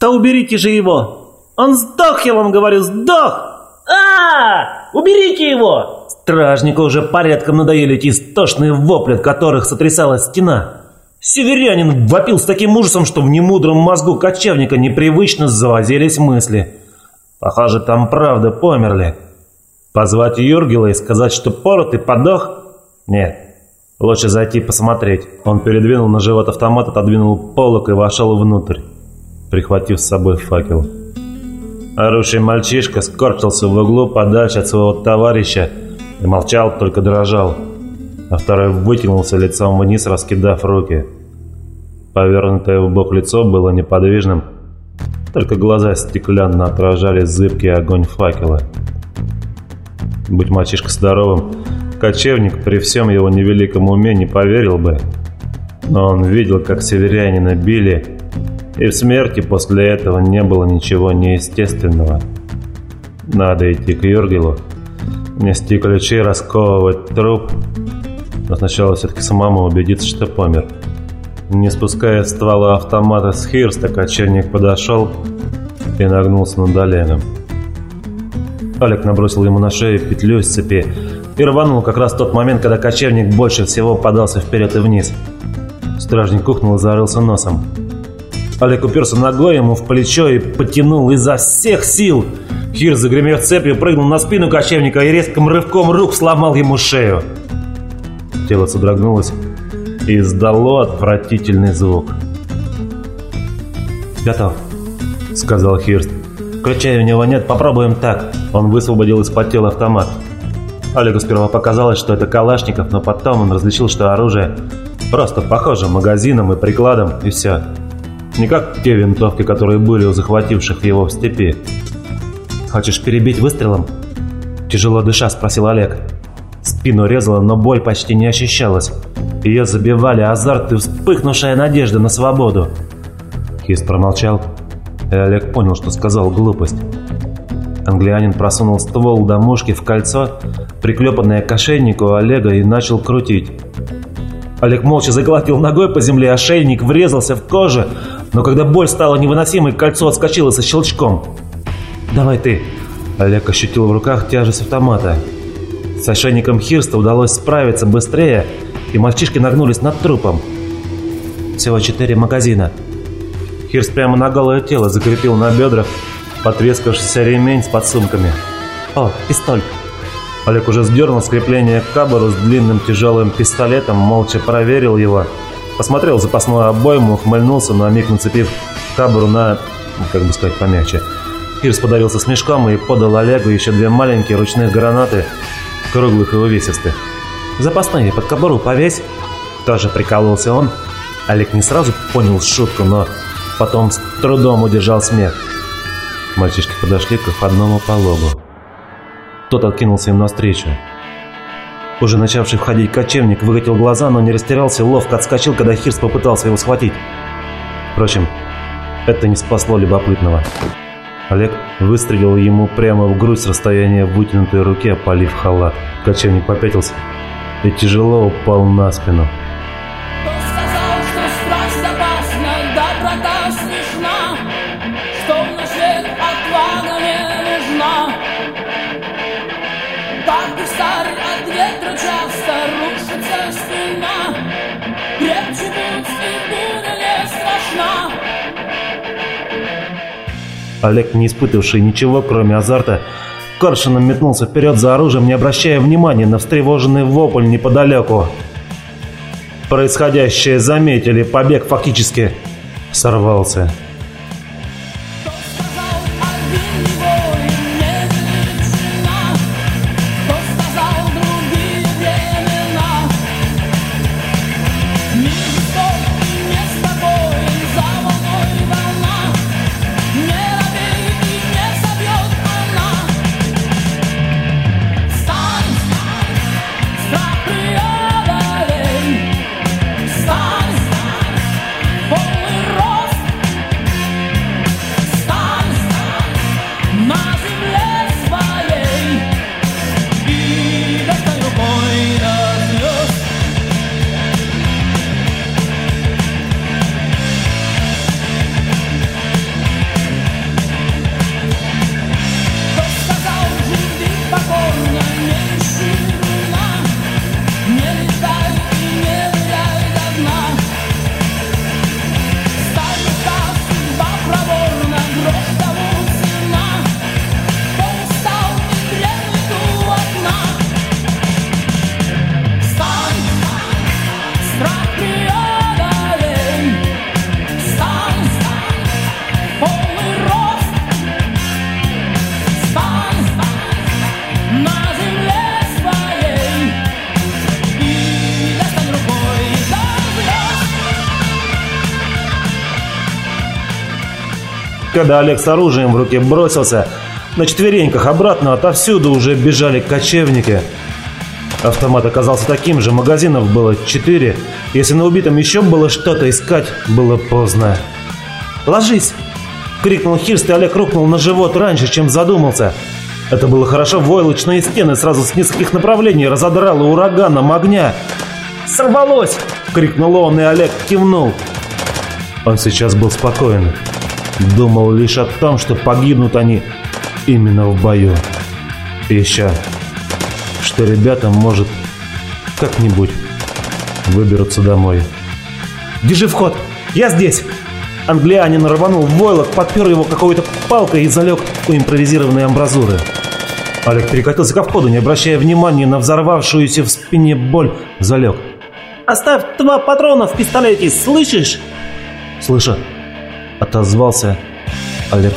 Да уберите же его! Он сдох, я вам говорю, сдох! а, Уберите его!» Стражнику уже порядком надоели эти истошные вопли, от которых сотрясалась стена. Северянин вопил с таким ужасом, что в немудром мозгу кочевника непривычно завозились мысли. Похоже, там правда померли. Позвать Юргела и сказать, что порот и подох? Нет. Лучше зайти посмотреть. Он передвинул на живот автомат, отодвинул полок и вошел внутрь, прихватив с собой факел. Орущий мальчишка скорчился в углу подальше от своего товарища и молчал, только дрожал а второй вытянулся лицом вниз, раскидав руки. Повернутое в бок лицо было неподвижным, только глаза стеклянно отражали зыбкий огонь факела. Будь мальчишка здоровым, кочевник при всем его невеликом уме не поверил бы. Но он видел, как северянина били, и в смерти после этого не было ничего неестественного. Надо идти к Юргелу, нести ключи, расковывать труп но сначала все-таки самому убедиться, что помер. Не спуская ствола автомата с Хирста, кочевник подошел и нагнулся над Олегом. Олег набросил ему на шею петлю из цепи и рванул как раз в тот момент, когда кочевник больше всего подался вперед и вниз. Стражник кухнул и зарылся носом. Олег уперся ногой ему в плечо и потянул изо всех сил. Хир, загремев цепью, прыгнул на спину кочевника и резким рывком рук сломал ему шею. Тело содрогнулось и издало отвратительный звук. «Готов», — сказал Хирст. «Ключей у него нет, попробуем так». Он высвободил из-под тела автомат. Олегу сперва показалось, что это Калашников, но потом он различил, что оружие просто похоже магазином и прикладом, и все. Не как те винтовки, которые были у захвативших его в степи. «Хочешь перебить выстрелом?» Тяжело дыша, спросил Олег. Спину резала, но боль почти не ощущалась. Ее забивали азарт и вспыхнувшая надежда на свободу. Хист промолчал, и Олег понял, что сказал глупость. Англианин просунул ствол до мушки в кольцо, приклепанное к ошейнику Олега, и начал крутить. Олег молча заколотил ногой по земле, ошейник врезался в кожу, но когда боль стала невыносимой, кольцо отскочило со щелчком. «Давай ты!» Олег ощутил в руках тяжесть автомата. С ошейником Хирста удалось справиться быстрее, и мальчишки нагнулись над трупом. Всего четыре магазина. Хирст прямо на голое тело закрепил на бедрах потрескавшийся ремень с подсумками. «О, пистоль!» Олег уже сдернул скрепление к кабару с длинным тяжелым пистолетом, молча проверил его, посмотрел запасную обойму, ухмыльнулся, на миг нацепив кабару на, как бы сказать помягче. Хирс подавился смешком и подал Олегу еще две маленькие ручных гранаты круглых и увесистых. «Запасные под кобуру повесь!» Тоже прикалывался он. Олег не сразу понял шутку, но потом с трудом удержал смех. Мальчишки подошли к входному пологу. Тот откинулся им навстречу. Уже начавший входить кочевник выкатил глаза, но не растерялся, ловко отскочил, когда Хирс попытался его схватить. Впрочем, это не спасло любопытного. Олег выстрелил ему прямо в грудь с расстояния вытянутой руки, опалив халат. Кочевник попятился и тяжело упал на спину. Олег, не испытывавший ничего, кроме азарта, коршуном метнулся вперед за оружием, не обращая внимания на встревоженный вопль неподалеку. Происходящее заметили, побег фактически сорвался. Когда Олег с оружием в руке бросился, на четвереньках обратно отовсюду уже бежали кочевники. Автомат оказался таким же, магазинов было четыре. Если на убитом еще было что-то искать, было поздно. «Ложись!» — крикнул Хирст, и Олег рухнул на живот раньше, чем задумался. Это было хорошо, войлочные стены сразу с нескольких направлений разодрало ураганом огня. «Сорвалось!» — крикнул он, и Олег кивнул. Он сейчас был спокоен. Думал лишь о том, что погибнут они именно в бою. И еще, что ребята, может, как-нибудь выберутся домой. «Держи вход! Я здесь!» Англианин рванул в войлок, подпер его какой-то палкой и залег у импровизированной амбразуры. Олег перекатился ко входу, не обращая внимания на взорвавшуюся в спине боль, залег. «Оставь два патрона в пистолете, слышишь?» «Слышу», — отозвался Олег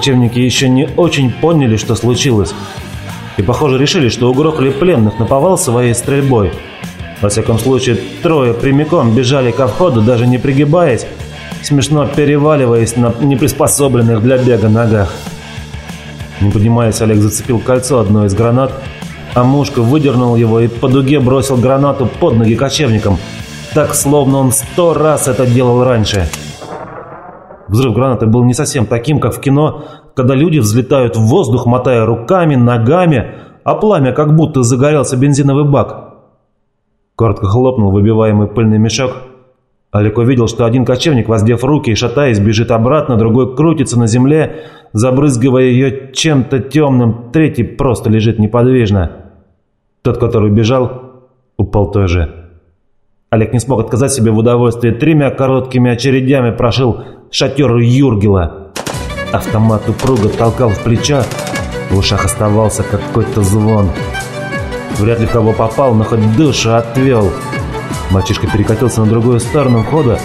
Кочевники еще не очень поняли, что случилось. И, похоже, решили, что угрохали пленных наповал своей стрельбой. Во всяком случае, трое прямиком бежали ко входу, даже не пригибаясь, смешно переваливаясь на неприспособленных для бега ногах. Не поднимаясь, Олег зацепил кольцо одной из гранат, а мушка выдернул его и по дуге бросил гранату под ноги кочевникам, так, словно он сто раз это делал раньше. Взрыв гранаты был не совсем таким, как в кино, когда люди взлетают в воздух, мотая руками, ногами, а пламя как будто загорелся бензиновый бак. Коротко хлопнул выбиваемый пыльный мешок. Олег увидел, что один кочевник, воздев руки и шатаясь, бежит обратно, другой крутится на земле, забрызгивая ее чем-то темным, третий просто лежит неподвижно. Тот, который бежал, упал тоже. Олег не смог отказать себе в удовольствии. Тремя короткими очередями прошил шатер Юргела. Автомат упруго толкал в плечо. В ушах оставался какой-то звон. Вряд ли кого попал, но хоть душу отвел. Мальчишка перекатился на другую сторону входа,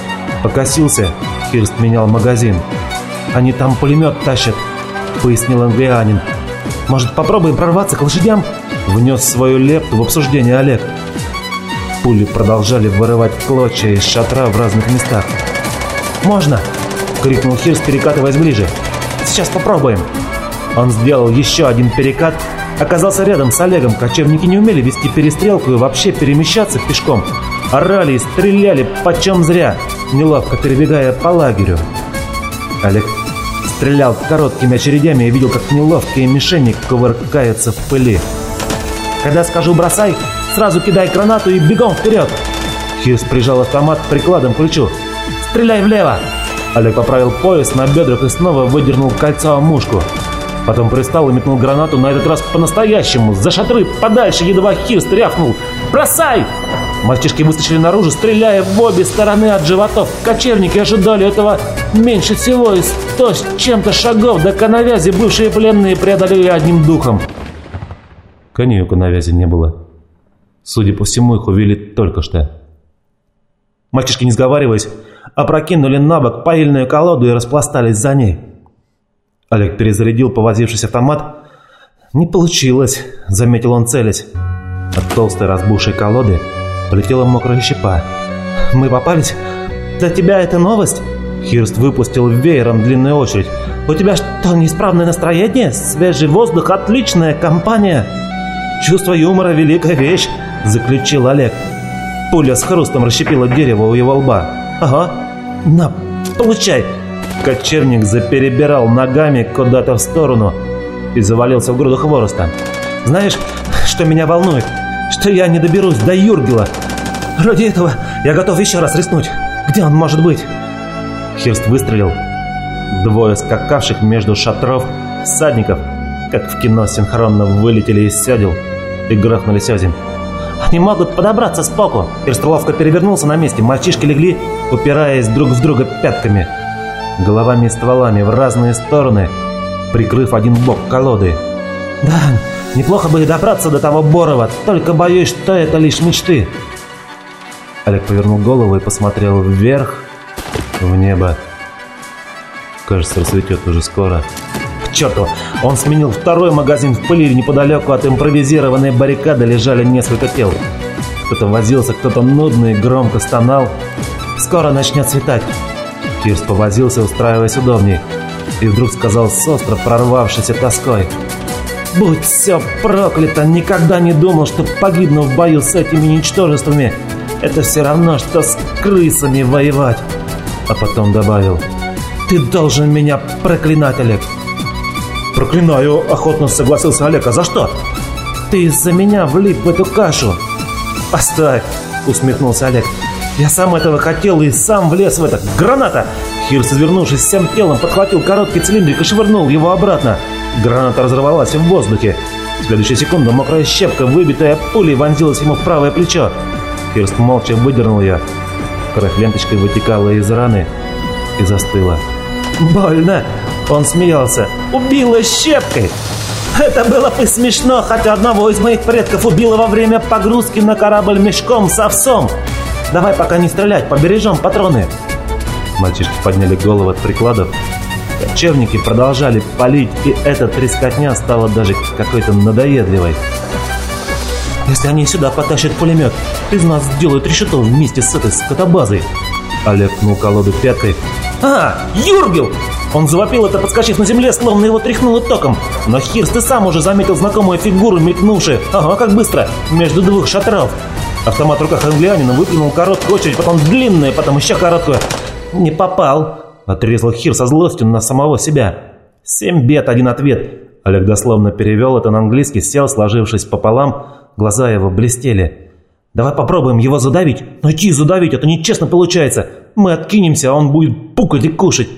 покосился. Хирст менял магазин. «Они там пулемет тащат», — пояснил англианин. «Может, попробуем прорваться к лошадям?» Внес свою лепту в обсуждение Олег. Пули продолжали вырывать клочья из шатра в разных местах. «Можно!» — крикнул Хирс, перекатываясь ближе. «Сейчас попробуем!» Он сделал еще один перекат, оказался рядом с Олегом. Кочевники не умели вести перестрелку и вообще перемещаться пешком. Орали и стреляли почем зря, неловко перебегая по лагерю. Олег стрелял короткими очередями и видел, как неловкие мишени кувыркаются в пыли. «Когда скажу «бросай», Сразу кидай гранату и бегом вперед!» Хьюз прижал автомат прикладом к плечу. «Стреляй влево!» Олег поправил пояс на бедрах и снова выдернул кольцо мушку. Потом пристал и метнул гранату на этот раз по-настоящему. За шатры подальше едва Хирст рявкнул. «Бросай!» Мальчишки выскочили наружу, стреляя в обе стороны от животов. Кочевники ожидали этого меньше всего, и сто с чем-то шагов до коновязи бывшие пленные преодолели одним духом. Коней у коновязи не было. Судя по всему, их увели только что. Мальчишки, не сговариваясь, опрокинули на бок паильную колоду и распластались за ней. Олег перезарядил повозившись автомат. «Не получилось», — заметил он целясь. От толстой разбухшей колоды полетела мокрая щепа. «Мы попались? Для тебя это новость?» Хирст выпустил веером длинную очередь. «У тебя что, неисправное настроение? Свежий воздух, отличная компания!» «Чувство юмора – великая вещь!» заключил Олег. Пуля с хрустом расщепила дерево у его лба. «Ага, на, получай!» Кочевник заперебирал ногами куда-то в сторону и завалился в груду хвороста. «Знаешь, что меня волнует? Что я не доберусь до Юргела. Ради этого я готов еще раз рискнуть. Где он может быть?» Хирст выстрелил. Двое скакавших между шатров всадников, как в кино, синхронно вылетели из седел и грохнулись озимь. Они могут подобраться сбоку. Перст ловко перевернулся на месте. Мальчишки легли, упираясь друг в друга пятками. Головами и стволами в разные стороны, прикрыв один бок колоды. Да, неплохо бы и добраться до того Борова, только боюсь, что это лишь мечты. Олег повернул голову и посмотрел вверх, в небо. Кажется, рассветет уже скоро. Черту! Он сменил второй магазин в пыли, неподалеку от импровизированной баррикады лежали несколько тел. Кто-то возился, кто-то нудно и громко стонал. Скоро начнет светать. Кирс повозился, устраиваясь удобнее, и вдруг сказал с остро прорвавшейся тоской. «Будь все проклято! Никогда не думал, что погибну в бою с этими ничтожествами! Это все равно, что с крысами воевать!» А потом добавил. «Ты должен меня проклинать, Олег!» «Проклинаю!» – охотно согласился Олег. «А за что?» «Ты из-за меня влип в эту кашу!» «Оставь!» – усмехнулся Олег. «Я сам этого хотел и сам влез в это. Граната!» Хирс, извернувшись всем телом, подхватил короткий цилиндрик и швырнул его обратно. Граната разорвалась в воздухе. В следующую секунду мокрая щепка, выбитая пулей, вонзилась ему в правое плечо. Хирст молча выдернул ее. Кровь ленточкой вытекала из раны и застыла. «Больно!» Он смеялся. «Убила щепкой!» Это было бы смешно, хотя одного из моих предков убило во время погрузки на корабль мешком с овсом. Давай пока не стрелять, побережем патроны. Мальчишки подняли головы от прикладов. Кочевники продолжали палить, и эта трескотня стала даже какой-то надоедливой. Если они сюда потащат пулемет, из нас сделают решето вместе с этой скотобазой. Олег пнул колоду пяткой. «А, Юргел!» Он завопил это, подскочив на земле, словно его тряхнуло током. Но Хирс ты сам уже заметил знакомую фигуру, мелькнувшую, ага, как быстро, между двух шатров. Автомат в руках англианина выплюнул короткую очередь, потом длинную, потом еще короткую. «Не попал!» – отрезал Хир со злостью на самого себя. «Семь бед, один ответ!» Олег дословно перевел это на английский, сел, сложившись пополам, глаза его блестели. «Давай попробуем его задавить. Найти задавить, это нечестно получается. Мы откинемся, а он будет пукать и кушать.